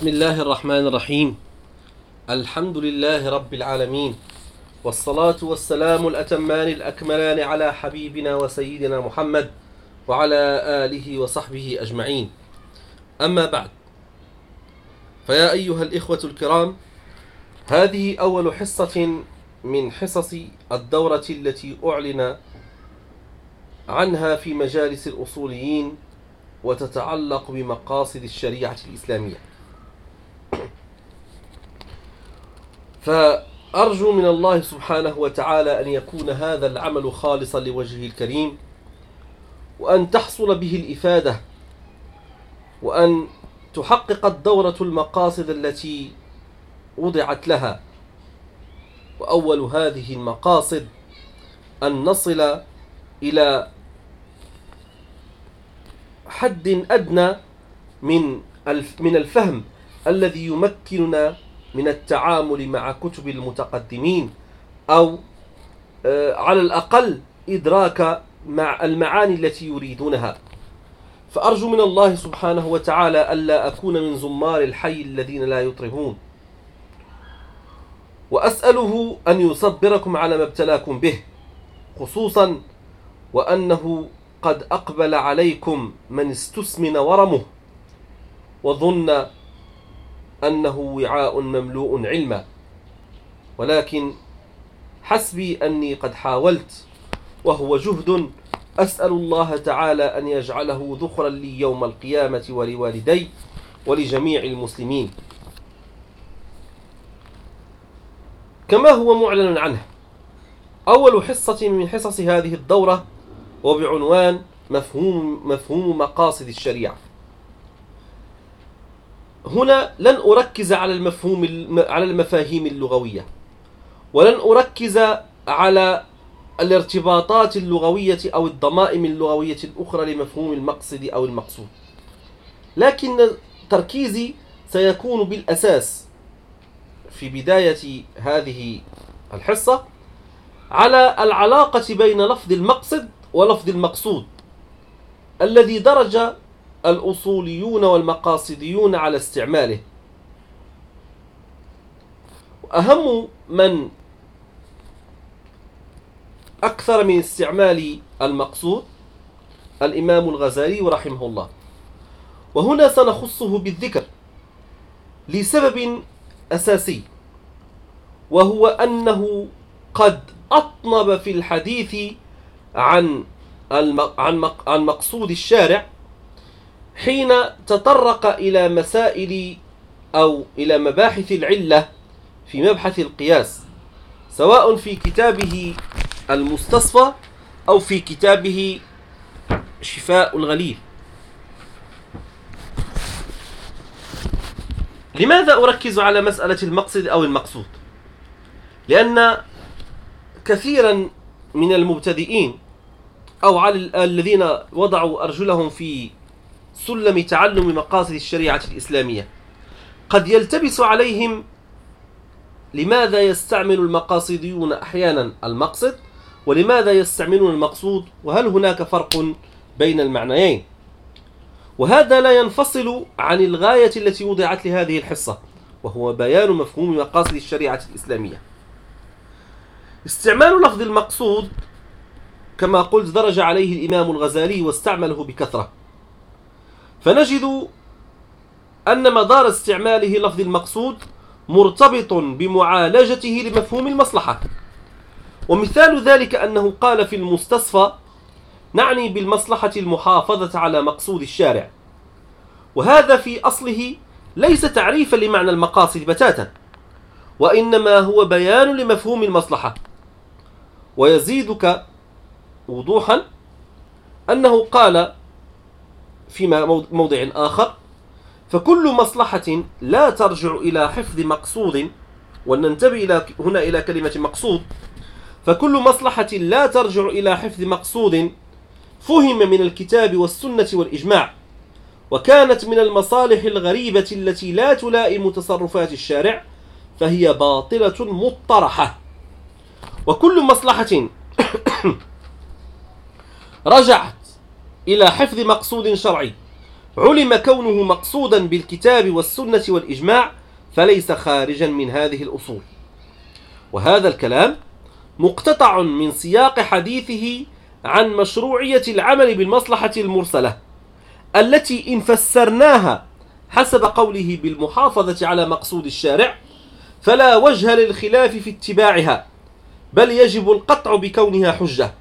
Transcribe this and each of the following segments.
بسم الله الرحمن الرحيم. الحمد لله رب العالمين. والصلاة والسلام الأتمان الأكملان على حبيبنا وسيدنا محمد وعلى آله وصحبه أجمعين. أما بعد. فيا أيها الإخوة الكرام هذه أول حصة من حصص الدورة التي أعلن عنها في مجالس الأصوليين وتتعلق بمقاصد الشريعة الإسلامية. فأرجو من الله سبحانه وتعالى أن يكون هذا العمل خالصا لوجهه الكريم وأن تحصل به الإفادة وأن تحقق الدورة المقاصد التي وضعت لها. وأول هذه المقاصد أن نصل إلى حد أدنى من من الفهم الذي يمكننا من التعامل مع كتب المتقدمين أو على الأقل إدراك مع المعاني التي يريدونها. فأرجو من الله سبحانه وتعالى ألا أكون من زمار الحي الذين لا يطرهون. وأسأله أن يصبركم على ما ابتلاكم به خصوصا وأنه قد أقبل عليكم من استسمن ورمه وظن أنه وعاء مملوء علما. ولكن حسبي أني قد حاولت وهو جهد. أسأل الله تعالى أن يجعله ذخرا لي يوم القيامة ولوالدي ولجميع المسلمين. كما هو معلن عنه أول حصة من حصص هذه الدورة وبعنوان مفهوم مفهوم مقاصد الشريعة. هنا لن أركز على المفهوم على المفاهيم اللغوية ولن أركز على الارتباطات اللغوية أو الضمائم اللغوية الأخرى لمفهوم المقصد أو المقصود. لكن تركيزي سيكون بالأساس في بداية هذه الحصة على العلاقة بين لفظ المقصد ولفظ المقصود الذي درج الأصوليون والمقاصديون على استعماله. أهم من أكثر من استعمال المقصود الإمام الغزالي رحمه الله. وهنا سنخصه بالذكر لسبب أساسي وهو أنه قد أطنب في الحديث عن عن عن مقصود الشارع حين تطرق إلى مسائل أو إلى مباحث العلة في مبحث القياس سواء في كتابه المستصفى أو في كتابه شفاء الغليل. لماذا أركز على مسألة المقصد أو المقصود؟ لأن كثيرا من المبتدئين أو على الذين وضعوا أرجلهم في سلم تعلم مقاصد الشريعة الإسلامية. قد يلتبس عليهم لماذا يستعمل المقاصديون أحيانا المقصد ولماذا يستعملون المقصود وهل هناك فرق بين المعنيين؟ وهذا لا ينفصل عن الغاية التي وضعت لهذه الحصة وهو بيان مفهوم مقاصد الشريعة الإسلامية. استعمال لفظ المقصود كما قلت درج عليه الإمام الغزالي واستعمله بكثرة. فنجد أن مدار استعماله لفظ المقصود مرتبط بمعالجته لمفهوم المصلحة. ومثال ذلك أنه قال في المستصفى نعني بالمصلحة المحافظة على مقصود الشارع وهذا في أصله ليس تعريفا لمعنى المقاصد بتاتا وإنما هو بيان لمفهوم المصلحة. ويزيدك وضوحا أنه قال في موضع آخر. فكل مصلحة لا ترجع إلى حفظ مقصود وننتبه إلى هنا إلى كلمة مقصود. فكل مصلحة لا ترجع إلى حفظ مقصود فهم من الكتاب والسنة والإجماع وكانت من المصالح الغريبة التي لا تلائم تصرفات الشارع فهي باطلة مطرحة. وكل مصلحة رجعت إلى حفظ مقصود شرعي. علم كونه مقصودا بالكتاب والسنة والإجماع فليس خارجا من هذه الأصول. وهذا الكلام مقتطع من سياق حديثه عن مشروعية العمل بالمصلحة المرسلة التي إن فسرناها حسب قوله بالمحافظة على مقصود الشارع فلا وجه للخلاف في اتباعها بل يجب القطع بكونها حجة.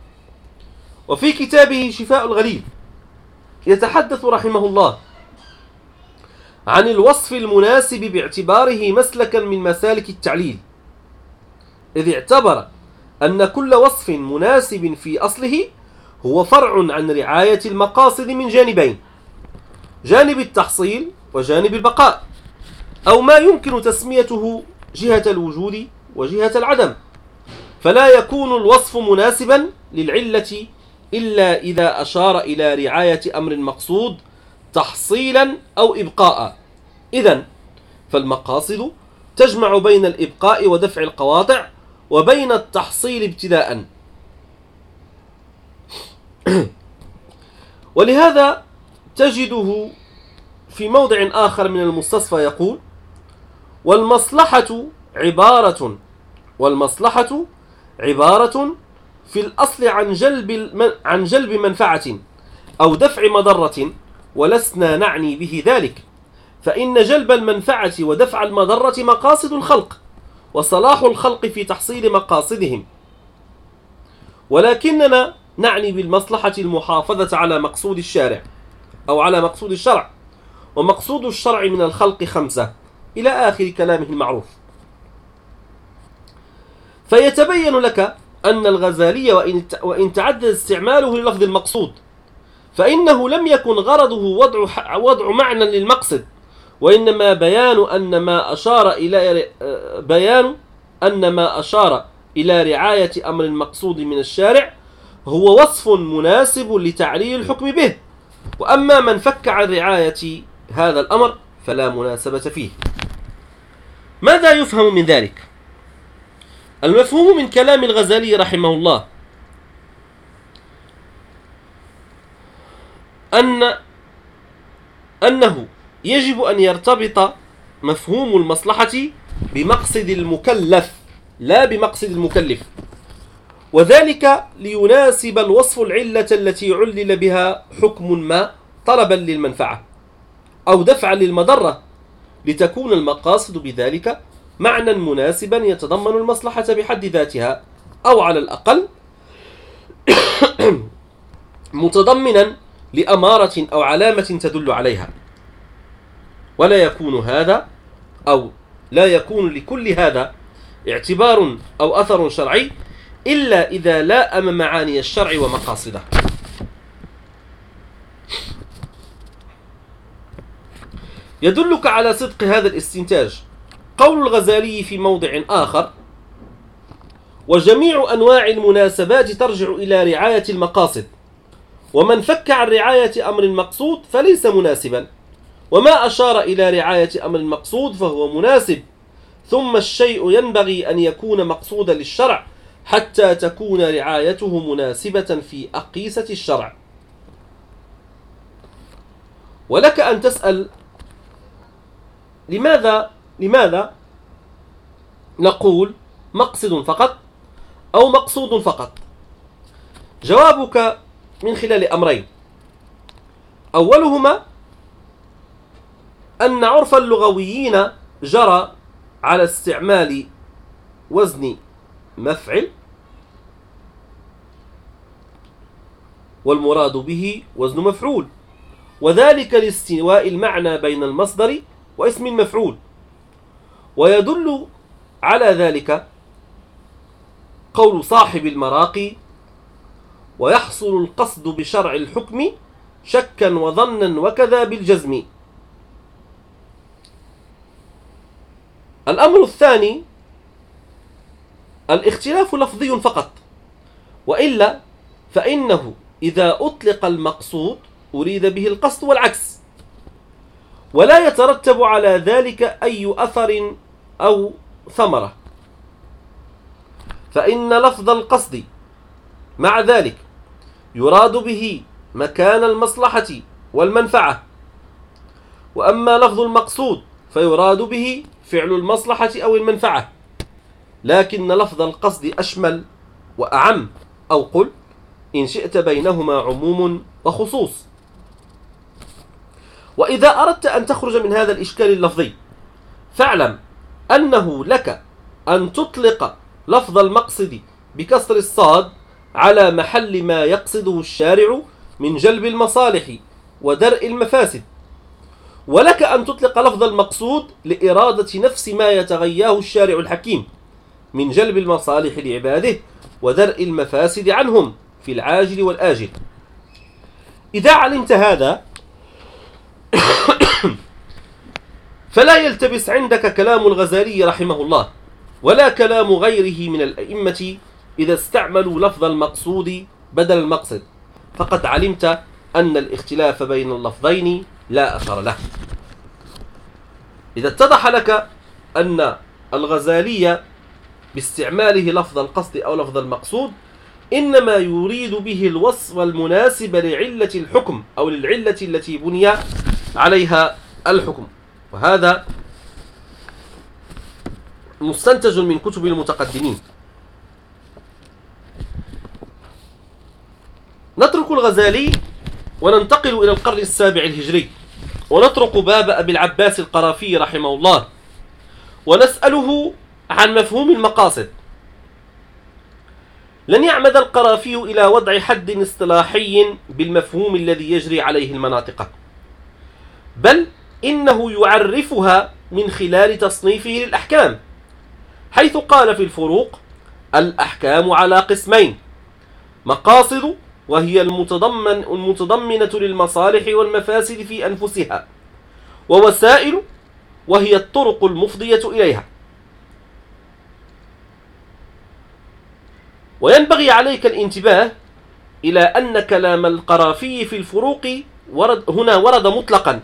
وفي كتابه شفاء الغليل يتحدث رحمه الله عن الوصف المناسب باعتباره مسلكا من مسالك التعليل إذ اعتبر أن كل وصف مناسب في أصله هو فرع عن رعاية المقاصد من جانبين جانب التحصيل وجانب البقاء أو ما يمكن تسميته جهة الوجود وجهة العدم فلا يكون الوصف مناسبا للعلة إلا إذا أشار إلى رعاية أمر مقصود تحصيلا أو إبقاء. إذا فالمقاصد تجمع بين الإبقاء ودفع القواطع وبين التحصيل ابتداء. ولهذا تجده في موضع آخر من المستصفى يقول والمصلحة عبارة والمصلحة عبارة في الأصل عن جلب عن جلب منفعة أو دفع مضرة ولسنا نعني به ذلك. فإن جلب المنفعة ودفع المضرة مقاصد الخلق وصلاح الخلق في تحصيل مقاصدهم. ولكننا نعني بالمصلحة المحافظة على مقصود الشارع أو على مقصود الشرع. ومقصود الشرع من الخلق خمسة إلى آخر كلامه المعروف. فيتبين لك أن الغزالي وإن تعدد استعماله للفظ المقصود. فإنه لم يكن غرضه وضع, وضع معنى للمقصد وإنما بيان أن ما أشار إلى بيان أن ما أشار إلى رعاية أمر المقصود من الشارع هو وصف مناسب لتعليل الحكم به. وأما من فك عن رعاية هذا الأمر فلا مناسبة فيه. ماذا يفهم من ذلك؟ المفهوم من كلام الغزالي رحمه الله أن أنه يجب أن يرتبط مفهوم المصلحة بمقصد المكلف لا بمقصد المكلف. وذلك ليناسب الوصف العلة التي علل بها حكم ما طلبا للمنفعة أو دفعا للمضرة لتكون المقاصد بذلك معنى مناسبا يتضمن المصلحة بحد ذاتها أو على الأقل متضمنا لأمارة أو علامة تدل عليها. ولا يكون هذا أو لا يكون لكل هذا اعتبار أو أثر شرعي إلا إذا لاءم معاني الشرع ومقاصده. يدلك على صدق هذا الاستنتاج. قول الغزالي في موضع آخر وجميع أنواع المناسبات ترجع إلى رعاية المقاصد ومن فك عن رعاية أمر المقصود فليس مناسبا وما أشار إلى رعاية أمر المقصود فهو مناسب ثم الشيء ينبغي أن يكون مقصودا للشرع حتى تكون رعايته مناسبة في أقيسة الشرع. ولك أن تسأل لماذا لماذا نقول مقصد فقط أو مقصود فقط؟ جوابك من خلال أمرين. أولهما أن عرف اللغويين جرى على استعمال وزن مفعل والمراد به وزن مفعول وذلك لاستواء المعنى بين المصدر واسم المفعول. ويدل على ذلك قول صاحب المراقي ويحصل القصد بشرع الحكم شكا وظنا وكذا بالجزم. الأمر الثاني الاختلاف لفظي فقط وإلا فإنه إذا أطلق المقصود أريد به القصد والعكس. ولا يترتب على ذلك أي أثر أو ثمرة. فإن لفظ القصد مع ذلك يراد به مكان المصلحة والمنفعة. وأما لفظ المقصود فيراد به فعل المصلحة أو المنفعة. لكن لفظ القصد أشمل وأعم أو قل إن شئت بينهما عموم وخصوص. وإذا أردت أن تخرج من هذا الإشكال اللفظي فاعلم أنه لك أن تطلق لفظ المقصد بكسر الصاد على محل ما يقصده الشارع من جلب المصالح ودرء المفاسد. ولك أن تطلق لفظ المقصود لإرادة نفس ما يتغياه الشارع الحكيم من جلب المصالح لعباده ودرء المفاسد عنهم في العاجل والآجل. إذا علمت هذا فلا يلتبس عندك كلام الغزالي رحمه الله ولا كلام غيره من الأئمة إذا استعملوا لفظ المقصود بدل المقصد. فقد علمت أن الاختلاف بين اللفظين لا أثر له. إذا اتضح لك أن الغزالي باستعماله لفظ القصد أو لفظ المقصود إنما يريد به الوصف المناسب لعلة الحكم أو للعلة التي بني عليها الحكم. وهذا مستنتج من كتب المتقدمين. نترك الغزالي وننتقل إلى القرن السابع الهجري ونطرق باب أبي العباس القرافي رحمه الله ونسأله عن مفهوم المقاصد. لن يعمد القرافي إلى وضع حد اصطلاحي بالمفهوم الذي يجري عليه المناطق. بل إنه يعرفها من خلال تصنيفه للأحكام حيث قال في الفروق الأحكام على قسمين مقاصد وهي المتضمن المتضمنة للمصالح والمفاسد في أنفسها ووسائل وهي الطرق المفضية إليها. وينبغي عليك الانتباه إلى أن كلام القرافي في الفروق ورد هنا ورد مطلقا.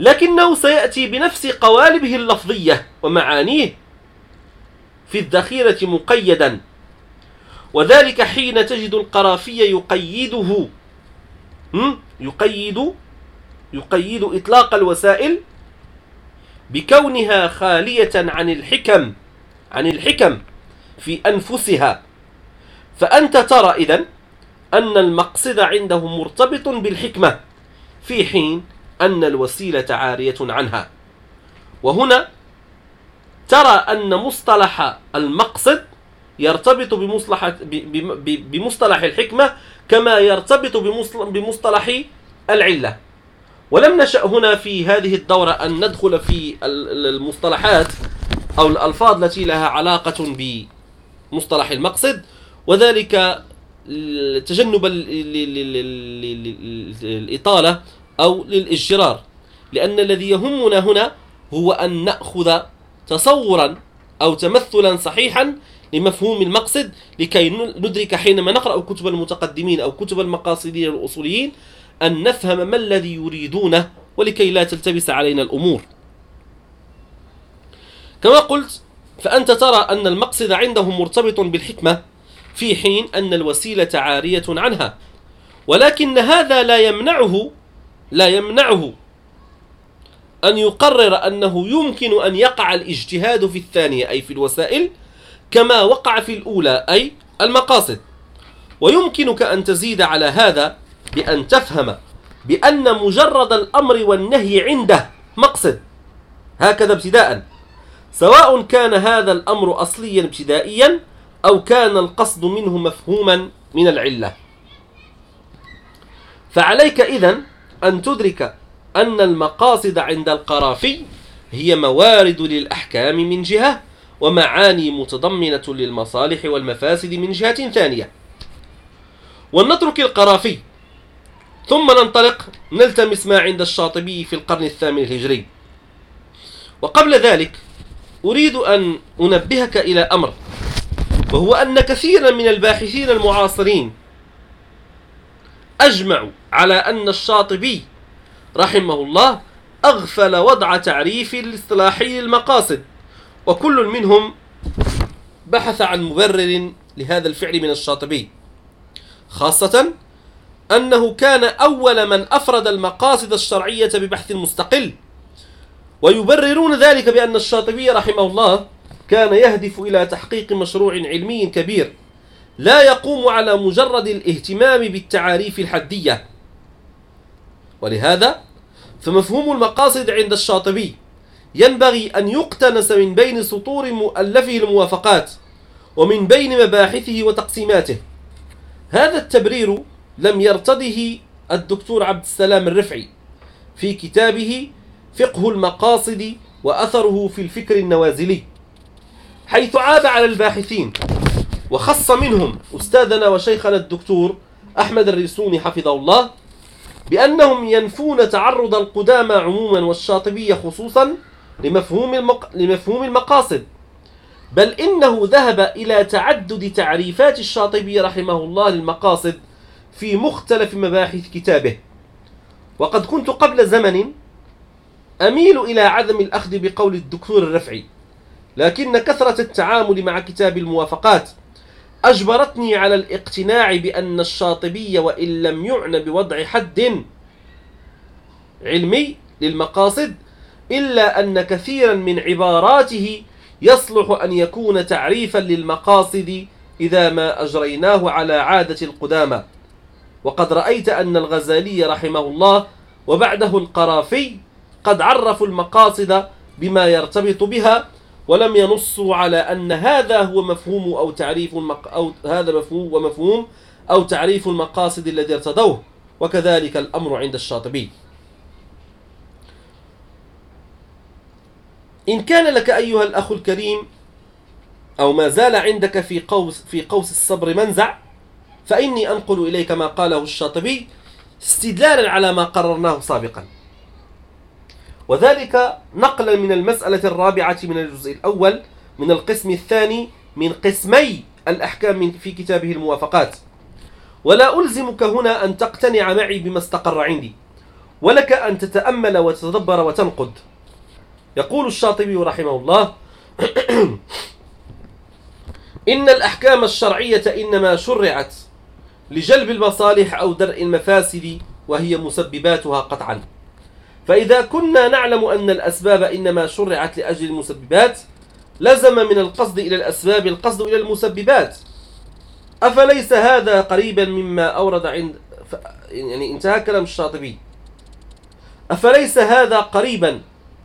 لكنه سيأتي بنفس قوالبه اللفظية ومعانيه في الذخيرة مقيدا. وذلك حين تجد القرافي يقيده يقيد يقيد إطلاق الوسائل بكونها خالية عن الحكم عن الحكم في أنفسها. فأنت ترى إذن أن المقصد عنده مرتبط بالحكمة في حين أن الوسيلة عارية عنها. وهنا ترى أن مصطلح المقصد يرتبط بمصطلح بمصطلح الحكمة كما يرتبط بمصطلح العلة. ولم نشأ هنا في هذه الدورة أن ندخل في المصطلحات أو الألفاظ التي لها علاقة بمصطلح المقصد وذلك تجنبا للإطالة أو للإجرار. لأن الذي يهمنا هنا هو أن نأخذ تصورا أو تمثلا صحيحا لمفهوم المقصد لكي ندرك حينما نقرأ كتب المتقدمين أو كتب المقاصدين الأصوليين أن نفهم ما الذي يريدونه ولكي لا تلتبس علينا الأمور. كما قلت فأنت ترى أن المقصد عندهم مرتبط بالحكمة في حين أن الوسيلة عارية عنها ولكن هذا لا يمنعه لا يمنعه أن يقرر أنه يمكن أن يقع الاجتهاد في الثانية أي في الوسائل كما وقع في الأولى أي المقاصد. ويمكنك أن تزيد على هذا بأن تفهم بأن مجرد الأمر والنهي عنده مقصد. هكذا ابتداء. سواء كان هذا الأمر أصليا ابتدائيا أو كان القصد منه مفهوما من العلة. فعليك إذن أن تدرك أن المقاصد عند القرافي هي موارد للأحكام من جهة ومعاني متضمنة للمصالح والمفاسد من جهة ثانية. ولنترك القرافي ثم ننطلق نلتمس ما عند الشاطبي في القرن الثامن الهجري. وقبل ذلك أريد أن أنبهك إلى أمر وهو أن كثيرا من الباحثين المعاصرين أجمعوا على أن الشاطبي رحمه الله أغفل وضع تعريف الاصطلاحي للمقاصد وكل منهم بحث عن مبرر لهذا الفعل من الشاطبي خاصة أنه كان أول من أفرد المقاصد الشرعية ببحث مستقل ويبررون ذلك بأن الشاطبي رحمه الله كان يهدف إلى تحقيق مشروع علمي كبير. لا يقوم على مجرد الاهتمام بالتعاريف الحدية. ولهذا فمفهوم المقاصد عند الشاطبي ينبغي أن يقتنس من بين سطور مؤلفه الموافقات ومن بين مباحثه وتقسيماته. هذا التبرير لم يرتضه الدكتور عبد السلام الرفعي في كتابه فقه المقاصد وأثره في الفكر النوازلي حيث عاب على الباحثين. وخص منهم أستاذنا وشيخنا الدكتور أحمد الريسوني حفظه الله بأنهم ينفون تعرض القدامى عموما والشاطبية خصوصا لمفهوم, المق... لمفهوم المقاصد بل إنه ذهب إلى تعدد تعريفات الشاطبي رحمه الله للمقاصد في مختلف مباحث كتابه. وقد كنت قبل زمن أميل إلى عدم الأخذ بقول الدكتور الرفعي لكن كثرة التعامل مع كتاب الموافقات أجبرتني على الاقتناع بأن الشاطبي وإن لم يعنى بوضع حد علمي للمقاصد إلا أن كثيرا من عباراته يصلح أن يكون تعريفا للمقاصد إذا ما أجريناه على عادة القدامى. وقد رأيت أن الغزالي رحمه الله وبعده القرافي قد عرفوا المقاصد بما يرتبط بها ولم ينصوا على أن هذا هو مفهوم أو تعريف المق... أو هذا مفهوم ومفهوم أو تعريف المقاصد الذي ارتضوه وكذلك الأمر عند الشاطبي. إن كان لك أيها الأخ الكريم أو ما زال عندك في قوس في قوس الصبر منزع فإني أنقل إليك ما قاله الشاطبي استدلالا على ما قررناه سابقا. وذلك نقلا من المسألة الرابعة من الجزء الأول من القسم الثاني من قسمي الأحكام في كتابه الموافقات. ولا ألزمك هنا أن تقتنع معي بما استقر عندي ولك أن تتأمل وتتدبر وتنقد. يقول الشاطبي رحمه الله إن الأحكام الشرعية إنما شرعت لجلب المصالح أو درء المفاسد وهي مسبباتها قطعا. فإذا كنا نعلم أن الأسباب إنما شرعت لأجل المسببات لزم من القصد إلى الأسباب القصد إلى المسببات. أفليس هذا قريبا مما أورد عند يعني انتهى كلام الشاطبي. أفليس هذا قريبا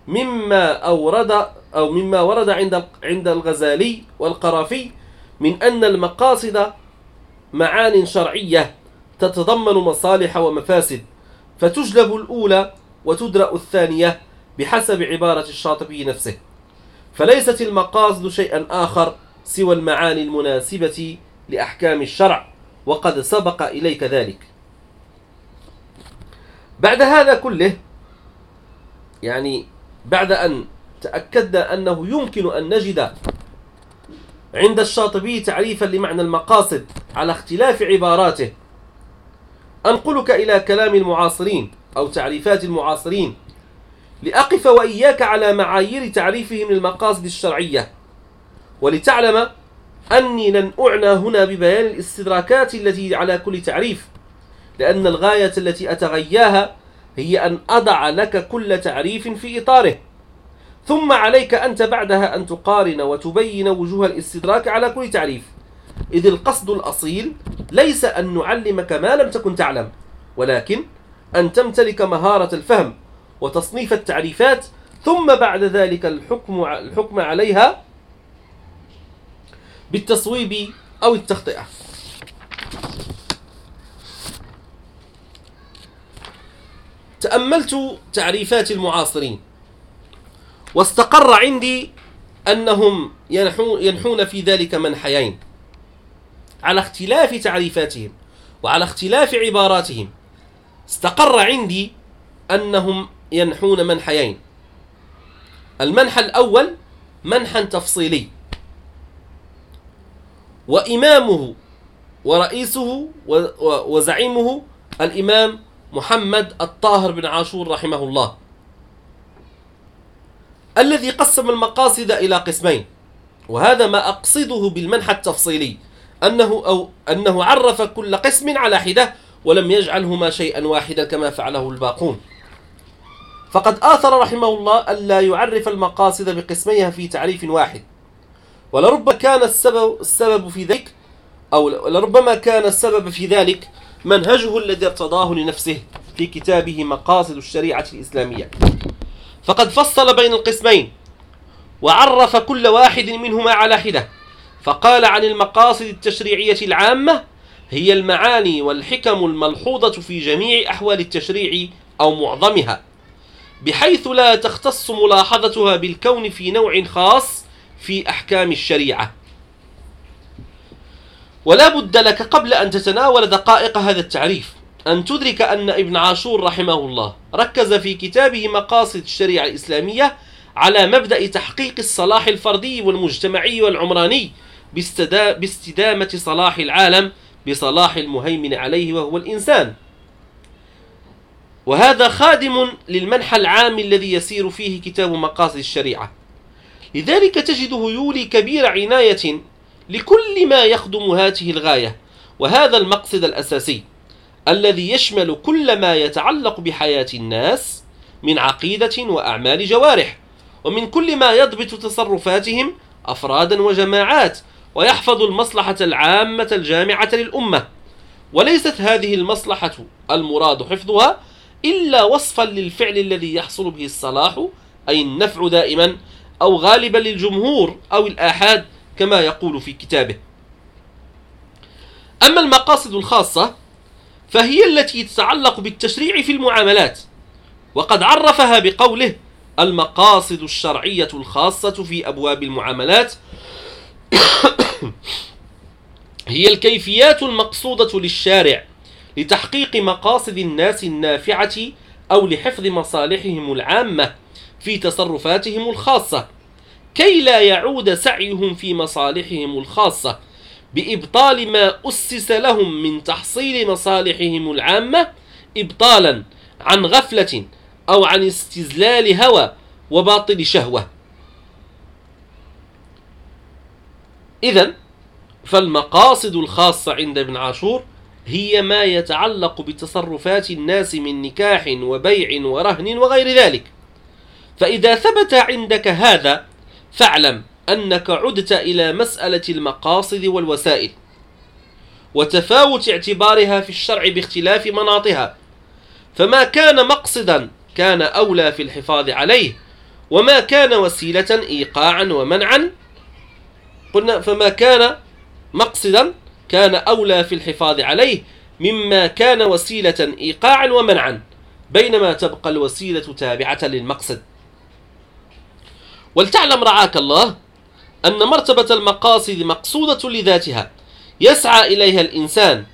مما أورد أو مما ورد عند عند الغزالي والقرافي من أن المقاصد معان شرعية تتضمن مصالح ومفاسد فتجلب الأولى وتدرأ الثانية بحسب عبارة الشاطبي نفسه. فليست المقاصد شيئا آخر سوى المعاني المناسبة لأحكام الشرع وقد سبق إليك ذلك. بعد هذا كله يعني بعد أن تأكدنا أنه يمكن أن نجد عند الشاطبي تعريفا لمعنى المقاصد على اختلاف عباراته أنقلك إلى كلام المعاصرين. أو تعريفات المعاصرين. لأقف وإياك على معايير تعريفهم للمقاصد الشرعية. ولتعلم أني لن أعنى هنا ببيان الاستدراكات التي على كل تعريف. لأن الغاية التي أتغياها هي أن أضع لك كل تعريف في إطاره. ثم عليك أنت بعدها أن تقارن وتبين وجوه الاستدراك على كل تعريف. إذ القصد الأصيل ليس أن نعلمك ما لم تكن تعلم ولكن أن تمتلك مهارة الفهم وتصنيف التعريفات ثم بعد ذلك الحكم الحكم عليها بالتصويب أو التخطئة. تأملت تعريفات المعاصرين واستقر عندي أنهم ينحون في ذلك منحيين على اختلاف تعريفاتهم وعلى اختلاف عباراتهم. استقر عندي أنهم ينحون منحيين. المنحى الأول منحى تفصيلي. وإمامه ورئيسه وزعيمه الإمام محمد الطاهر بن عاشور رحمه الله. الذي قسم المقاصد إلى قسمين. وهذا ما أقصده بالمنحى التفصيلي. أنه أو أنه عرف كل قسم على حدة ولم يجعلهما شيئا واحدا كما فعله الباقون. فقد آثر رحمه الله ألا يعرف المقاصد بقسميها في تعريف واحد. ولربما كان السبب, السبب في ذلك أو لربما كان السبب في ذلك منهجه الذي ارتضاه لنفسه في كتابه مقاصد الشريعة الإسلامية. فقد فصل بين القسمين وعرف كل واحد منهما على حدة. فقال عن المقاصد التشريعية العامة هي المعاني والحكم الملحوظة في جميع أحوال التشريع أو معظمها بحيث لا تختص ملاحظتها بالكون في نوع خاص في أحكام الشريعة. ولا بد لك قبل أن تتناول دقائق هذا التعريف أن تدرك أن ابن عاشور رحمه الله ركز في كتابه مقاصد الشريعة الإسلامية على مبدأ تحقيق الصلاح الفردي والمجتمعي والعمراني باستدامة صلاح العالم بصلاح المهيمن عليه وهو الإنسان. وهذا خادم للمنحى العام الذي يسير فيه كتاب مقاصد الشريعة. لذلك تجده يولي كبير عناية لكل ما يخدم هذه الغاية وهذا المقصد الأساسي الذي يشمل كل ما يتعلق بحياة الناس من عقيدة وأعمال جوارح ومن كل ما يضبط تصرفاتهم أفرادا وجماعات ويحفظ المصلحة العامة الجامعة للأمة. وليست هذه المصلحة المراد حفظها إلا وصفا للفعل الذي يحصل به الصلاح أي النفع دائما أو غالبا للجمهور أو الآحاد كما يقول في كتابه. أما المقاصد الخاصة فهي التي تتعلق بالتشريع في المعاملات. وقد عرفها بقوله المقاصد الشرعية الخاصة في أبواب المعاملات. هي الكيفيات المقصودة للشارع لتحقيق مقاصد الناس النافعة أو لحفظ مصالحهم العامة في تصرفاتهم الخاصة. كي لا يعود سعيهم في مصالحهم الخاصة بإبطال ما أسس لهم من تحصيل مصالحهم العامة إبطالا عن غفلة أو عن استزلال هوى وباطل شهوة. إذا فالمقاصد الخاصة عند ابن عاشور هي ما يتعلق بتصرفات الناس من نكاح وبيع ورهن وغير ذلك. فإذا ثبت عندك هذا فاعلم أنك عدت إلى مسألة المقاصد والوسائل وتفاوت اعتبارها في الشرع باختلاف مناطها. فما كان مقصدا كان أولى في الحفاظ عليه وما كان وسيلة إيقاعا ومنعا قلنا فما كان مقصدا كان أولى في الحفاظ عليه مما كان وسيلة إيقاعا ومنعا بينما تبقى الوسيلة تابعة للمقصد. ولتعلم رعاك الله أن مرتبة المقاصد مقصودة لذاتها يسعى إليها الإنسان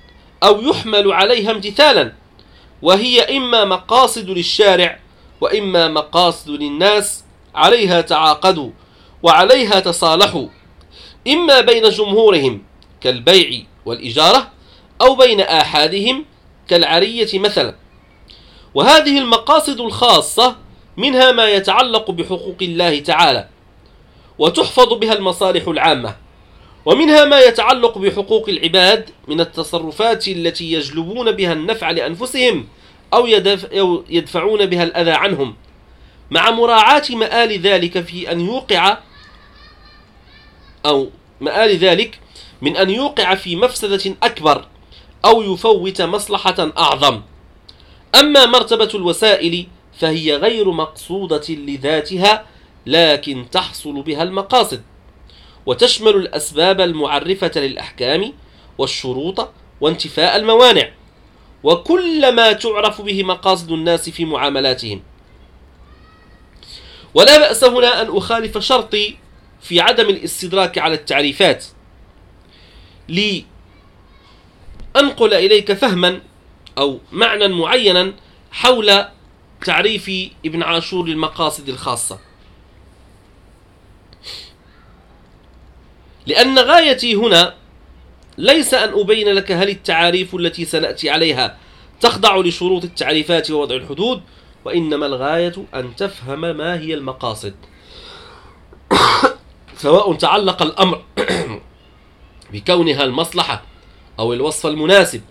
أو يحمل عليها امتثالا وهي إما مقاصد للشارع وإما مقاصد للناس عليها تعاقدوا وعليها تصالحوا. إما بين جمهورهم كالبيع والإجارة أو بين آحادهم كالعرية مثلا. وهذه المقاصد الخاصة منها ما يتعلق بحقوق الله تعالى وتحفظ بها المصالح العامة ومنها ما يتعلق بحقوق العباد من التصرفات التي يجلبون بها النفع لأنفسهم أو يدفعون بها الأذى عنهم مع مراعاة مآل ذلك في أن يوقع أو مآل ذلك من أن يوقع في مفسدة أكبر أو يفوت مصلحة أعظم. أما مرتبة الوسائل فهي غير مقصودة لذاتها لكن تحصل بها المقاصد. وتشمل الأسباب المعرفة للأحكام والشروط وانتفاء الموانع. وكل ما تعرف به مقاصد الناس في معاملاتهم. ولا بأس هنا أن أخالف شرطي في عدم الاستدراك على التعريفات. لأنقل إليك فهما أو معنى معينا حول تعريف ابن عاشور للمقاصد الخاصة. لأن غايتي هنا ليس أن أبين لك هل التعاريف التي سنأتي عليها تخضع لشروط التعريفات ووضع الحدود وإنما الغاية أن تفهم ما هي المقاصد. سواء تعلق الأمر بكونها المصلحة أو الوصف المناسب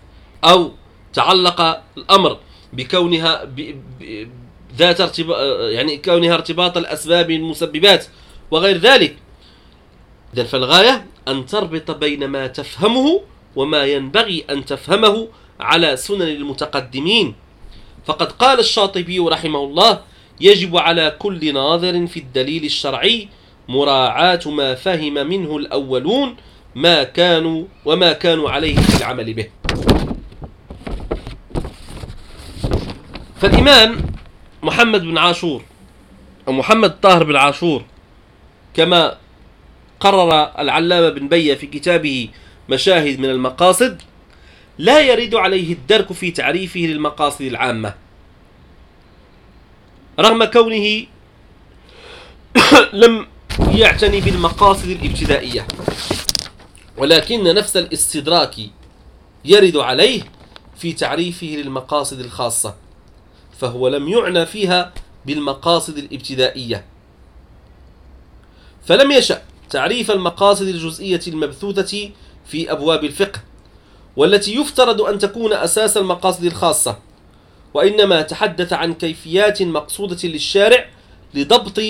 أو تعلق الأمر بكونها ذات ارتباط يعني كونها ارتباط الأسباب المسببات وغير ذلك. إذا فالغاية أن تربط بين ما تفهمه وما ينبغي أن تفهمه على سنن المتقدمين. فقد قال الشاطبي رحمه الله يجب على كل ناظر في الدليل الشرعي مراعاة ما فهم منه الأولون ما كانوا وما كانوا عليه في العمل به. فالإمام محمد بن عاشور أو محمد طاهر بن عاشور كما قرر العلامة بن بية في كتابه مشاهد من المقاصد لا يرد عليه الدرك في تعريفه للمقاصد العامة. رغم كونه لم يعتني بالمقاصد الابتدائية. ولكن نفس الاستدراك يرد عليه في تعريفه للمقاصد الخاصة فهو لم يعنى فيها بالمقاصد الابتدائية. فلم يشأ تعريف المقاصد الجزئية المبثوثة في أبواب الفقه والتي يفترض أن تكون أساس المقاصد الخاصة وإنما تحدث عن كيفيات مقصودة للشارع لضبط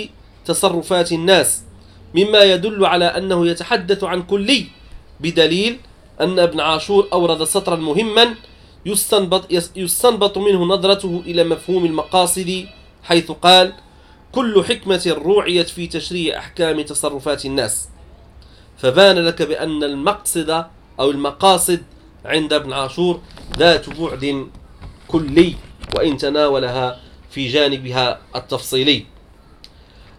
تصرفات الناس مما يدل على أنه يتحدث عن كلي بدليل أن ابن عاشور أورد سطرا مهما يستنبط, يستنبط منه نظرته إلى مفهوم المقاصد حيث قال كل حكمة روعيت في تشريع أحكام تصرفات الناس. فبان لك بأن المقصد أو المقاصد عند ابن عاشور ذات بعد كلي وإن تناولها في جانبها التفصيلي.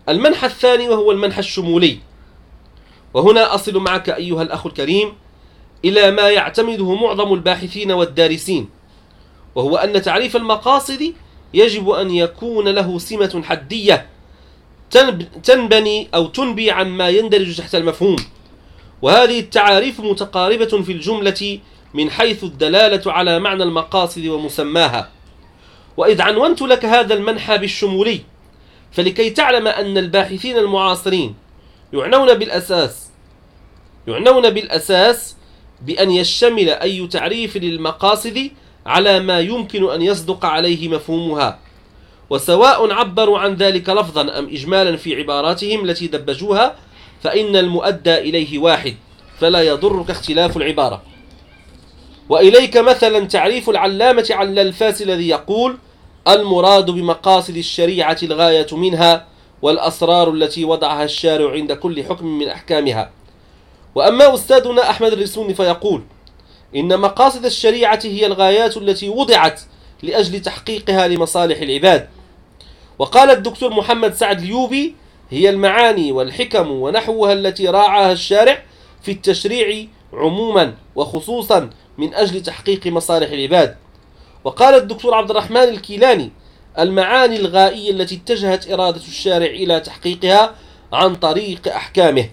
المنحى الثاني وهو المنحى الشمولي. وهنا أصل معك أيها الأخ الكريم إلى ما يعتمده معظم الباحثين والدارسين وهو أن تعريف المقاصد يجب أن يكون له سمة حدية تنبني أو تنبي عما يندرج تحت المفهوم. وهذه التعاريف متقاربة في الجملة من حيث الدلالة على معنى المقاصد ومسماها. وإذ عنونت لك هذا المنحى بالشمولي فلكي تعلم أن الباحثين المعاصرين يعنون بالأساس يعنون بالأساس بأن يشتمل أي تعريف للمقاصد على ما يمكن أن يصدق عليه مفهومها. وسواء عبروا عن ذلك لفظا أم إجمالا في عباراتهم التي دبجوها فإن المؤدى إليه واحد فلا يضرك اختلاف العبارة. وإليك مثلا تعريف العلامة عن الفاس الذي يقول المراد بمقاصد الشريعة الغاية منها والأسرار التي وضعها الشارع عند كل حكم من أحكامها. وأما أستاذنا أحمد الرسوني فيقول إن مقاصد الشريعة هي الغايات التي وضعت لأجل تحقيقها لمصالح العباد. وقال الدكتور محمد سعد اليوبي هي المعاني والحكم ونحوها التي راعاها الشارع في التشريع عموما وخصوصا من أجل تحقيق مصالح العباد. وقال الدكتور عبد الرحمن الكيلاني المعاني الغائية التي اتجهت إرادة الشارع إلى تحقيقها عن طريق أحكامه.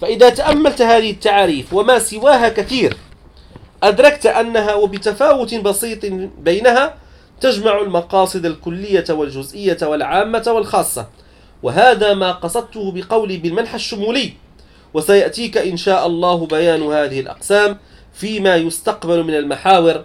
فإذا تأملت هذه التعاريف وما سواها كثير أدركت أنها وبتفاوت بسيط بينها تجمع المقاصد الكلية والجزئية والعامة والخاصة. وهذا ما قصدته بقولي بالمنحى الشمولي. وسيأتيك إن شاء الله بيان هذه الأقسام فيما يستقبل من المحاور